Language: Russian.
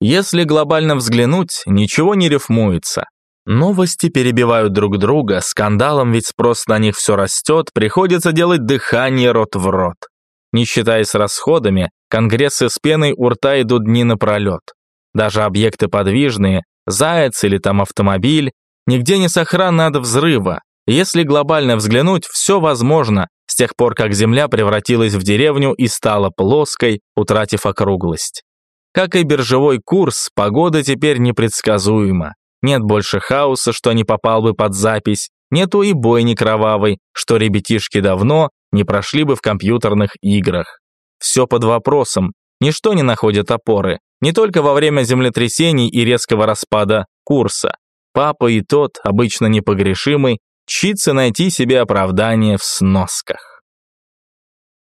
Если глобально взглянуть, ничего не рифмуется. Новости перебивают друг друга, скандалом ведь спрос на них все растет, приходится делать дыхание рот в рот. Не считаясь расходами, конгрессы с пеной у рта идут дни напролет. Даже объекты подвижные, заяц или там автомобиль, нигде не сохранны от взрыва. Если глобально взглянуть, все возможно, с тех пор, как Земля превратилась в деревню и стала плоской, утратив округлость. Как и биржевой курс, погода теперь непредсказуема. Нет больше хаоса, что не попал бы под запись, нету и бойни кровавой, что ребятишки давно не прошли бы в компьютерных играх. Все под вопросом, ничто не находит опоры, не только во время землетрясений и резкого распада курса. Папа и тот, обычно непогрешимый, чится найти себе оправдание в сносках.